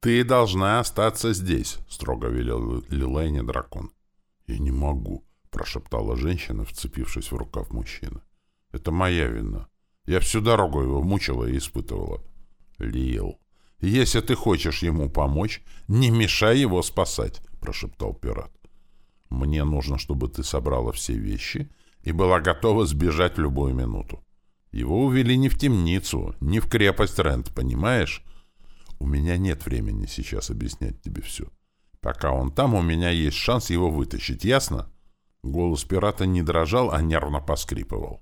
«Ты должна остаться здесь», — строго велел Лилайне дракон. «Я не могу», — прошептала женщина, вцепившись в рукав мужчины. «Это моя вина. Я всю дорогу его мучила и испытывала». «Лил, если ты хочешь ему помочь, не мешай его спасать», — прошептал пират. «Мне нужно, чтобы ты собрала все вещи и была готова сбежать в любую минуту. Его увели не в темницу, не в крепость Рент, понимаешь? У меня нет времени сейчас объяснять тебе все. Пока он там, у меня есть шанс его вытащить, ясно?» Голос пирата не дрожал, а нервно поскрипывал.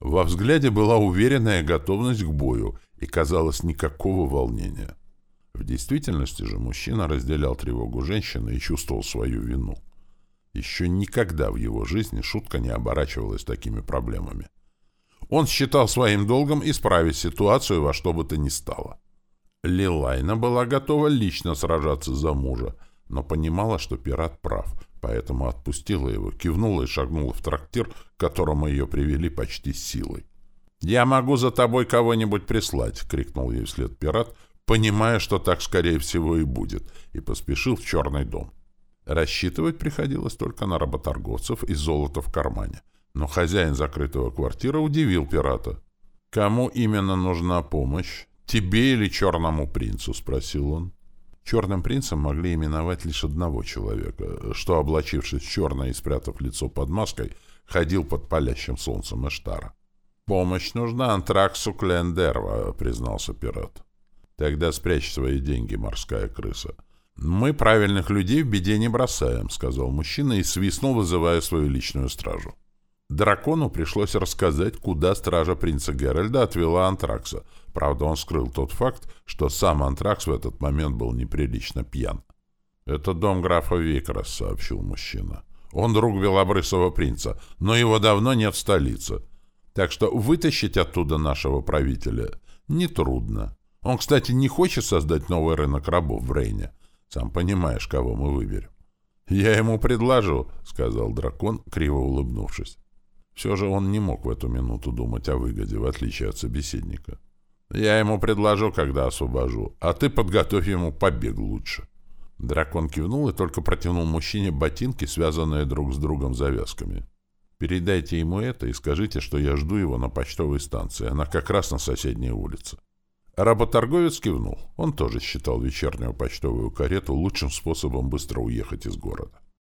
Во взгляде была уверенная готовность к бою, и, казалось, никакого волнения. В действительности же мужчина разделял тревогу женщины и чувствовал свою вину. Еще никогда в его жизни шутка не оборачивалась такими проблемами. Он считал своим долгом исправить ситуацию во что бы то ни стало. Лилайна была готова лично сражаться за мужа, но понимала, что пират прав, поэтому отпустила его, кивнула и шагнула в трактир, к которому ее привели почти силой. «Я могу за тобой кого-нибудь прислать!» — крикнул ей вслед пират, понимая, что так, скорее всего, и будет, и поспешил в черный дом. Рассчитывать приходилось только на работорговцев и золото в кармане. Но хозяин закрытого квартира удивил пирата. «Кому именно нужна помощь? Тебе или черному принцу?» — спросил он. Черным принцем могли именовать лишь одного человека, что, облачившись в черное и спрятав лицо под маской, ходил под палящим солнцем Эштара. «Помощь нужна Антраксу Клендерва», — признался пират. «Тогда спрячь свои деньги, морская крыса. «Мы правильных людей в беде не бросаем», — сказал мужчина и свистнул, вызывая свою личную стражу. Дракону пришлось рассказать, куда стража принца Геральда отвела Антракса. Правда, он скрыл тот факт, что сам Антракс в этот момент был неприлично пьян. «Это дом графа Викрос», — сообщил мужчина. «Он друг Белобрысого принца, но его давно нет в столице. Так что вытащить оттуда нашего правителя нетрудно. Он, кстати, не хочет создать новый рынок рабов в Рейне. Сам понимаешь, кого мы выберем. «Я ему предложу», — сказал дракон, криво улыбнувшись. Все же он не мог в эту минуту думать о выгоде, в отличие от собеседника. «Я ему предложу, когда освобожу, а ты подготовь ему побег лучше». Дракон кивнул и только протянул мужчине ботинки, связанные друг с другом завязками. «Передайте ему это и скажите, что я жду его на почтовой станции. Она как раз на соседней улице». Работорговец кивнул. Он тоже считал вечернюю почтовую карету лучшим способом быстро уехать из города.